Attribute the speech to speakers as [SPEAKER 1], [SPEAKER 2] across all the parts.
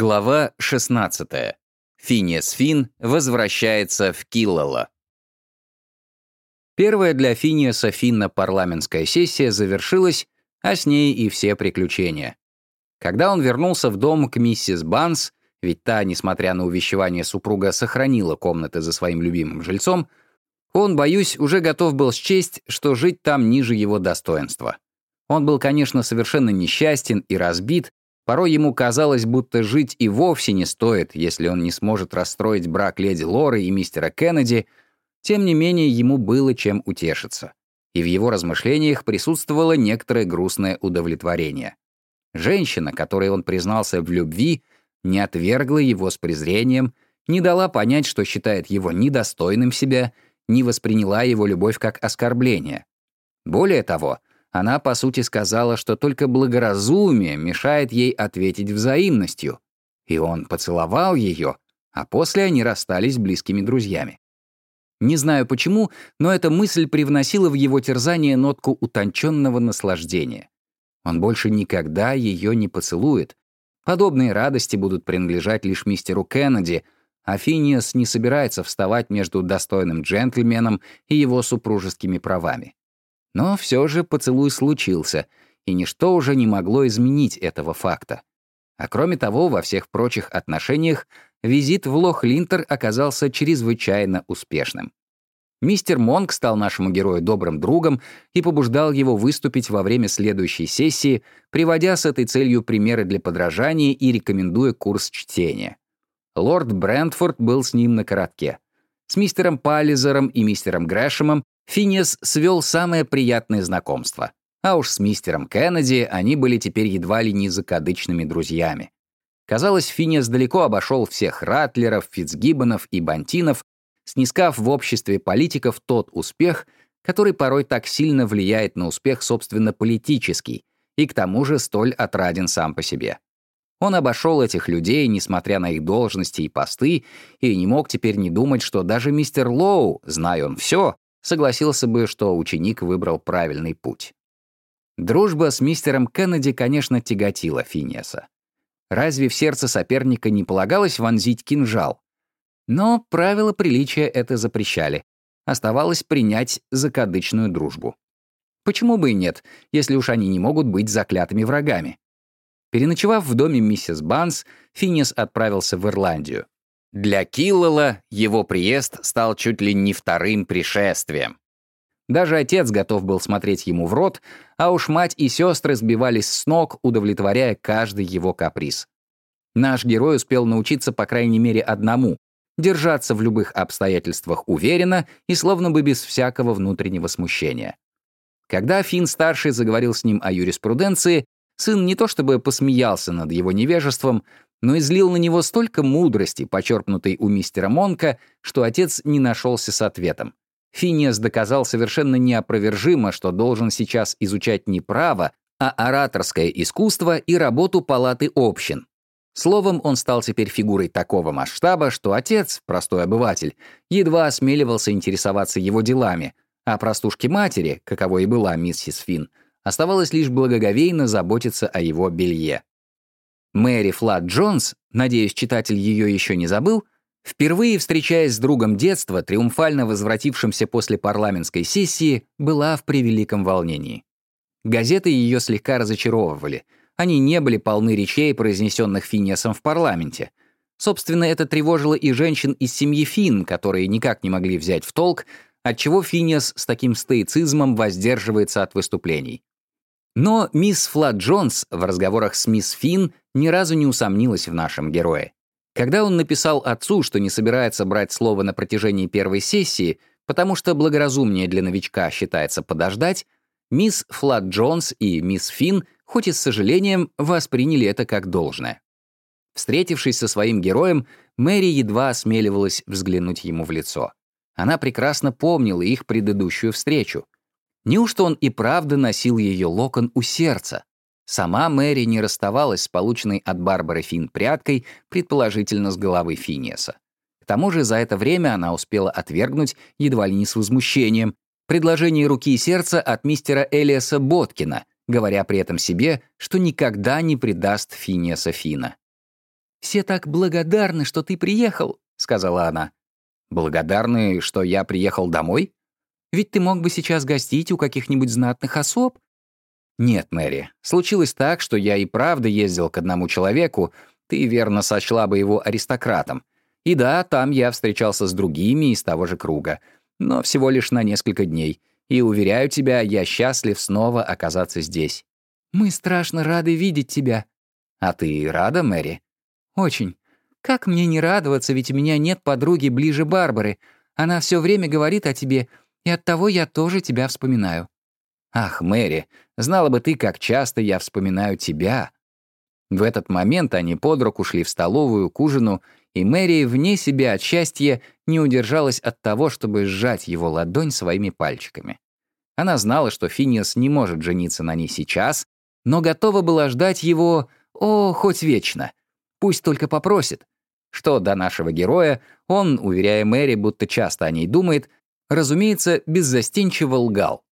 [SPEAKER 1] Глава 16. Финиас Фин возвращается в Киллала. Первая для Финиаса Финна парламентская сессия завершилась, а с ней и все приключения. Когда он вернулся в дом к миссис Банс, ведь та, несмотря на увещевание супруга, сохранила комнаты за своим любимым жильцом, он, боюсь, уже готов был счесть, что жить там ниже его достоинства. Он был, конечно, совершенно несчастен и разбит, Порой ему казалось, будто жить и вовсе не стоит, если он не сможет расстроить брак леди Лоры и мистера Кеннеди, тем не менее ему было чем утешиться. И в его размышлениях присутствовало некоторое грустное удовлетворение. Женщина, которой он признался в любви, не отвергла его с презрением, не дала понять, что считает его недостойным себя, не восприняла его любовь как оскорбление. Более того, она, по сути, сказала, что только благоразумие мешает ей ответить взаимностью. И он поцеловал ее, а после они расстались близкими друзьями. Не знаю почему, но эта мысль привносила в его терзание нотку утонченного наслаждения. Он больше никогда ее не поцелует. Подобные радости будут принадлежать лишь мистеру Кеннеди, а Финиас не собирается вставать между достойным джентльменом и его супружескими правами. Но все же поцелуй случился, и ничто уже не могло изменить этого факта. А кроме того, во всех прочих отношениях визит в Лох-Линтер оказался чрезвычайно успешным. Мистер Монк стал нашему герою добрым другом и побуждал его выступить во время следующей сессии, приводя с этой целью примеры для подражания и рекомендуя курс чтения. Лорд Брентфорд был с ним на коротке. С мистером Паллизером и мистером Грэшемом Финес свел самое приятное знакомство. А уж с мистером Кеннеди они были теперь едва ли не закадычными друзьями. Казалось, Финес далеко обошел всех Ратлеров, Фицгиббонов и Бантинов, снискав в обществе политиков тот успех, который порой так сильно влияет на успех, собственно, политический, и к тому же столь отраден сам по себе. Он обошел этих людей, несмотря на их должности и посты, и не мог теперь не думать, что даже мистер Лоу, зная он все, согласился бы, что ученик выбрал правильный путь. Дружба с мистером Кеннеди, конечно, тяготила Финиаса. Разве в сердце соперника не полагалось вонзить кинжал? Но правила приличия это запрещали. Оставалось принять закадычную дружбу. Почему бы и нет, если уж они не могут быть заклятыми врагами? Переночевав в доме миссис Банс, Финиас отправился в Ирландию. Для Киллала его приезд стал чуть ли не вторым пришествием. Даже отец готов был смотреть ему в рот, а уж мать и сестры сбивались с ног, удовлетворяя каждый его каприз. Наш герой успел научиться по крайней мере одному — держаться в любых обстоятельствах уверенно и словно бы без всякого внутреннего смущения. Когда Финн-старший заговорил с ним о юриспруденции, сын не то чтобы посмеялся над его невежеством, но излил на него столько мудрости, почерпнутой у мистера Монка, что отец не нашелся с ответом. Финиас доказал совершенно неопровержимо, что должен сейчас изучать не право, а ораторское искусство и работу палаты общин. Словом, он стал теперь фигурой такого масштаба, что отец, простой обыватель, едва осмеливался интересоваться его делами, а простушке матери, каковой и была миссис Финн, оставалось лишь благоговейно заботиться о его белье. Мэри Флат Джонс, надеюсь, читатель ее еще не забыл, впервые встречаясь с другом детства, триумфально возвратившимся после парламентской сессии, была в превеликом волнении. Газеты ее слегка разочаровывали. Они не были полны речей, произнесенных Финиасом в парламенте. Собственно, это тревожило и женщин из семьи Фин, которые никак не могли взять в толк, отчего Финиас с таким стоицизмом воздерживается от выступлений. Но мисс Флат Джонс в разговорах с мисс Финн ни разу не усомнилась в нашем герое. Когда он написал отцу, что не собирается брать слово на протяжении первой сессии, потому что благоразумнее для новичка считается подождать, мисс Флат Джонс и мисс Финн, хоть и с сожалением, восприняли это как должное. Встретившись со своим героем, Мэри едва осмеливалась взглянуть ему в лицо. Она прекрасно помнила их предыдущую встречу. Неужто он и правда носил ее локон у сердца? Сама Мэри не расставалась с полученной от Барбары Финн прядкой, предположительно с головы Финиаса. К тому же за это время она успела отвергнуть, едва ли не с возмущением, предложение руки и сердца от мистера Элиаса Боткина, говоря при этом себе, что никогда не предаст Финиаса Фина. «Все так благодарны, что ты приехал», — сказала она. «Благодарны, что я приехал домой? Ведь ты мог бы сейчас гостить у каких-нибудь знатных особ». «Нет, Мэри, случилось так, что я и правда ездил к одному человеку, ты верно сочла бы его аристократом. И да, там я встречался с другими из того же круга, но всего лишь на несколько дней. И, уверяю тебя, я счастлив снова оказаться здесь». «Мы страшно рады видеть тебя». «А ты рада, Мэри?» «Очень. Как мне не радоваться, ведь у меня нет подруги ближе Барбары. Она все время говорит о тебе, и оттого я тоже тебя вспоминаю». «Ах, Мэри, знала бы ты, как часто я вспоминаю тебя». В этот момент они под руку шли в столовую к ужину, и Мэри вне себя от счастья не удержалась от того, чтобы сжать его ладонь своими пальчиками. Она знала, что Финиас не может жениться на ней сейчас, но готова была ждать его, о, хоть вечно. Пусть только попросит. Что до нашего героя, он, уверяя Мэри, будто часто о ней думает, разумеется, беззастенчиво лгал.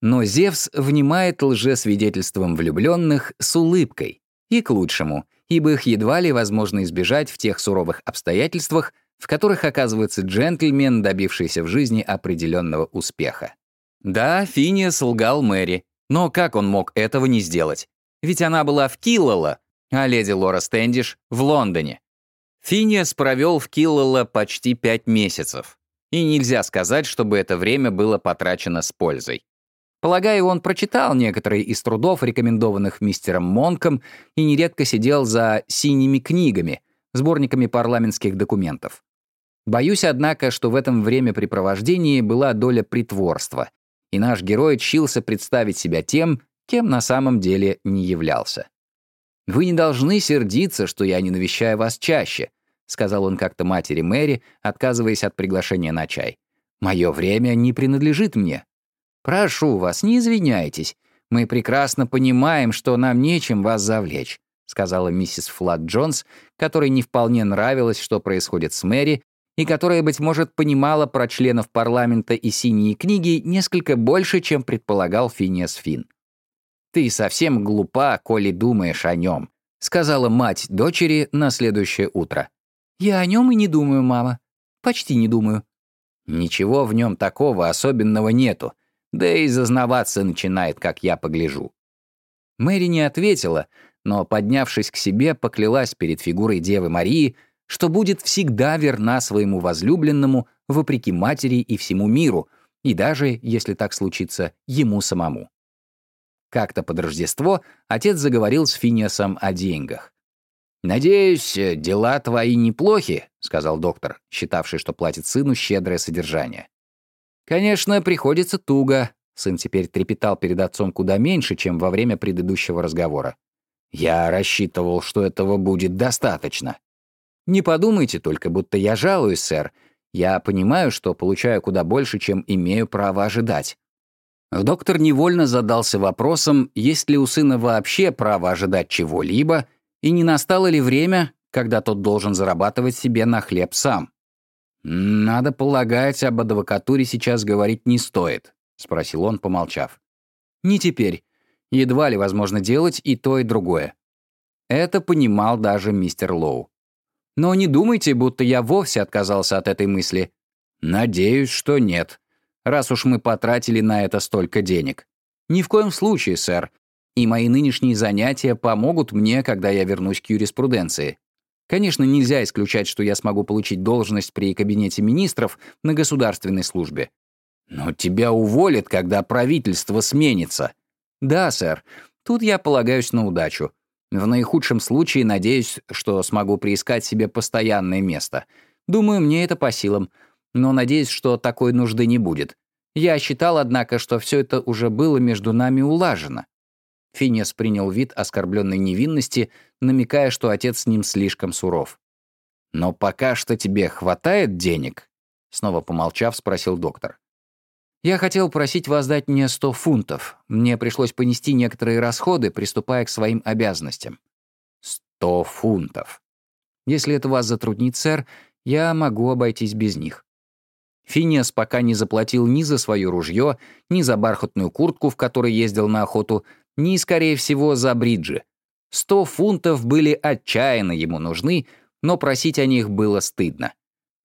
[SPEAKER 1] Но Зевс внимает лжесвидетельством влюбленных с улыбкой. И к лучшему — ибо их едва ли возможно избежать в тех суровых обстоятельствах, в которых оказывается джентльмен, добившийся в жизни определенного успеха. Да, Финиас лгал Мэри, но как он мог этого не сделать? Ведь она была в Киллала, а леди Лора Стэндиш — в Лондоне. Финиас провел в Киллала почти пять месяцев, и нельзя сказать, чтобы это время было потрачено с пользой. Полагаю, он прочитал некоторые из трудов, рекомендованных мистером Монком, и нередко сидел за «синими книгами», сборниками парламентских документов. Боюсь, однако, что в этом времяпрепровождении была доля притворства, и наш герой чился представить себя тем, кем на самом деле не являлся. «Вы не должны сердиться, что я не навещаю вас чаще», сказал он как-то матери Мэри, отказываясь от приглашения на чай. «Мое время не принадлежит мне. «Прошу вас, не извиняйтесь. Мы прекрасно понимаем, что нам нечем вас завлечь», сказала миссис Флат Джонс, которой не вполне нравилось, что происходит с Мэри, и которая, быть может, понимала про членов парламента и синие книги несколько больше, чем предполагал Финиас Фин. «Ты совсем глупа, коли думаешь о нем», сказала мать дочери на следующее утро. «Я о нем и не думаю, мама. Почти не думаю». «Ничего в нем такого особенного нету. Да и зазнаваться начинает, как я погляжу». Мэри не ответила, но, поднявшись к себе, поклялась перед фигурой Девы Марии, что будет всегда верна своему возлюбленному, вопреки матери и всему миру, и даже, если так случится, ему самому. Как-то под Рождество отец заговорил с Финиасом о деньгах. «Надеюсь, дела твои неплохи», — сказал доктор, считавший, что платит сыну щедрое содержание. Конечно, приходится туго. Сын теперь трепетал перед отцом куда меньше, чем во время предыдущего разговора. Я рассчитывал, что этого будет достаточно. Не подумайте только, будто я жалуюсь, сэр. Я понимаю, что получаю куда больше, чем имею право ожидать. Доктор невольно задался вопросом, есть ли у сына вообще право ожидать чего-либо, и не настало ли время, когда тот должен зарабатывать себе на хлеб сам. «Надо полагать, об адвокатуре сейчас говорить не стоит», — спросил он, помолчав. «Не теперь. Едва ли возможно делать и то, и другое». Это понимал даже мистер Лоу. «Но не думайте, будто я вовсе отказался от этой мысли. Надеюсь, что нет, раз уж мы потратили на это столько денег. Ни в коем случае, сэр. И мои нынешние занятия помогут мне, когда я вернусь к юриспруденции. Конечно, нельзя исключать, что я смогу получить должность при кабинете министров на государственной службе. Но тебя уволят, когда правительство сменится. Да, сэр. Тут я полагаюсь на удачу. В наихудшем случае надеюсь, что смогу приискать себе постоянное место. Думаю, мне это по силам. Но надеюсь, что такой нужды не будет. Я считал, однако, что все это уже было между нами улажено. Финиас принял вид оскорбленной невинности, намекая, что отец с ним слишком суров. «Но пока что тебе хватает денег?» Снова помолчав, спросил доктор. «Я хотел просить вас дать мне сто фунтов. Мне пришлось понести некоторые расходы, приступая к своим обязанностям». «Сто фунтов». «Если это вас затруднит, сэр, я могу обойтись без них». Финиас пока не заплатил ни за свое ружье, ни за бархатную куртку, в которой ездил на охоту, ни, скорее всего, за бриджи. Сто фунтов были отчаянно ему нужны, но просить о них было стыдно.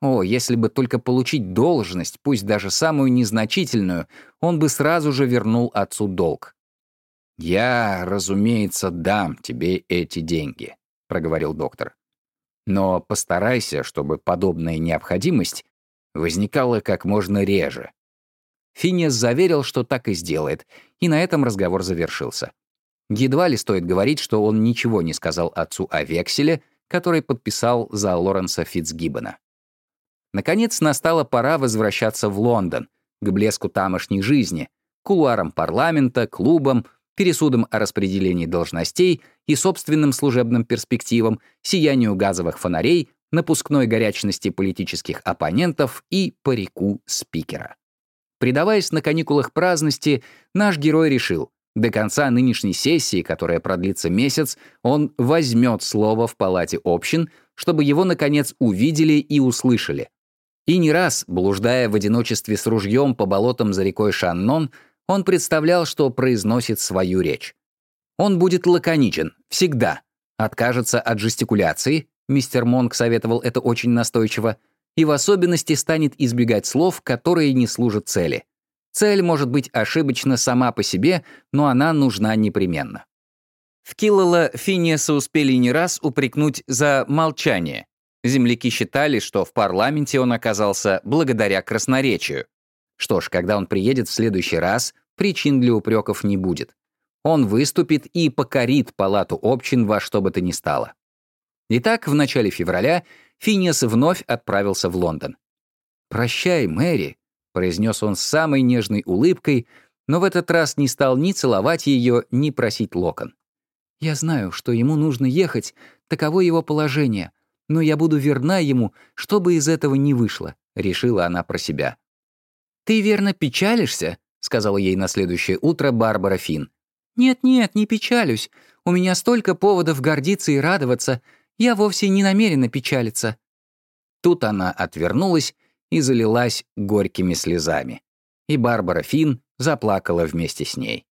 [SPEAKER 1] О, если бы только получить должность, пусть даже самую незначительную, он бы сразу же вернул отцу долг. «Я, разумеется, дам тебе эти деньги», — проговорил доктор. «Но постарайся, чтобы подобная необходимость возникала как можно реже». Финиас заверил, что так и сделает, и на этом разговор завершился. Едва ли стоит говорить, что он ничего не сказал отцу о векселе, который подписал за Лоренса Фитцгиббона. Наконец настала пора возвращаться в Лондон, к блеску тамошней жизни, кулуарам парламента, клубам, пересудам о распределении должностей и собственным служебным перспективам, сиянию газовых фонарей, напускной горячности политических оппонентов и парику спикера. Предаваясь на каникулах праздности, наш герой решил, до конца нынешней сессии, которая продлится месяц, он возьмет слово в палате общин, чтобы его, наконец, увидели и услышали. И не раз, блуждая в одиночестве с ружьем по болотам за рекой Шаннон, он представлял, что произносит свою речь. Он будет лаконичен, всегда. Откажется от жестикуляции, мистер Монк советовал это очень настойчиво, и в особенности станет избегать слов, которые не служат цели. Цель может быть ошибочна сама по себе, но она нужна непременно. В Киллала Финиаса успели не раз упрекнуть за молчание. Земляки считали, что в парламенте он оказался благодаря красноречию. Что ж, когда он приедет в следующий раз, причин для упреков не будет. Он выступит и покорит палату общин во что бы то ни стало. Итак, в начале февраля Финиас вновь отправился в Лондон. «Прощай, Мэри», — произнес он с самой нежной улыбкой, но в этот раз не стал ни целовать ее, ни просить локон. «Я знаю, что ему нужно ехать, таково его положение, но я буду верна ему, что бы из этого ни вышло», — решила она про себя. «Ты верно печалишься?» — сказала ей на следующее утро Барбара Финн. «Нет-нет, не печалюсь. У меня столько поводов гордиться и радоваться. Я вовсе не намерена печалиться». Тут она отвернулась и залилась горькими слезами. И Барбара Финн заплакала вместе с ней.